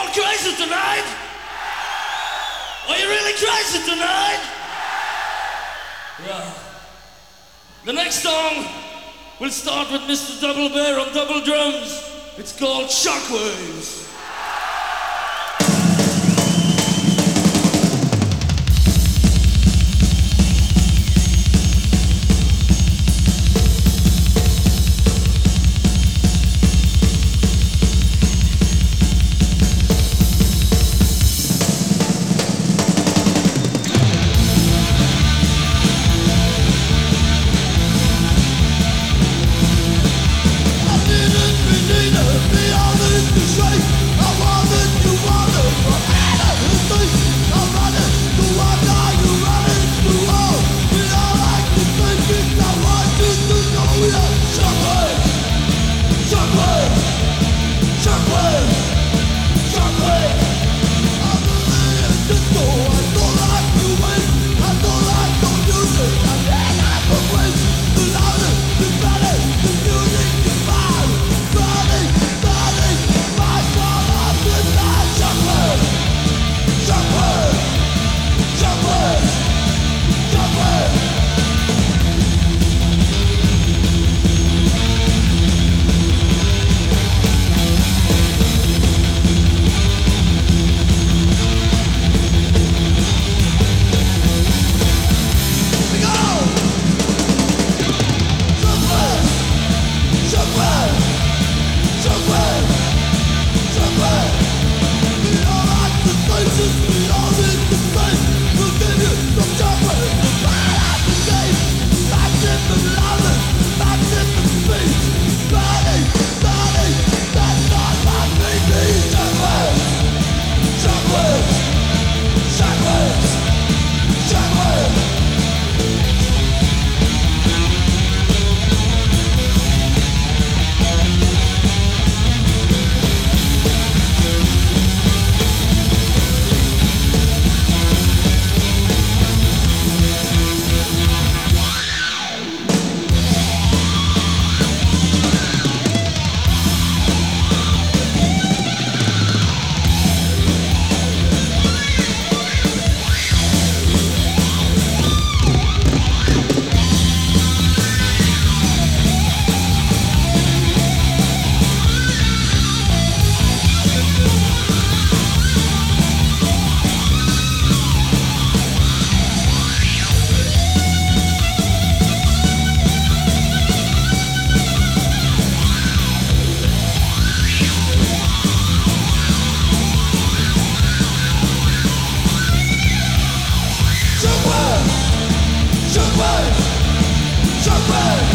all crazy tonight? Are you really crazy tonight? Yeah. The next song will start with Mr. Double Bear on double drums. It's called Shockwaves. Shockwave!